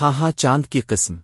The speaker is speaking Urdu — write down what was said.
ہاں ہاں چاند کی قسم۔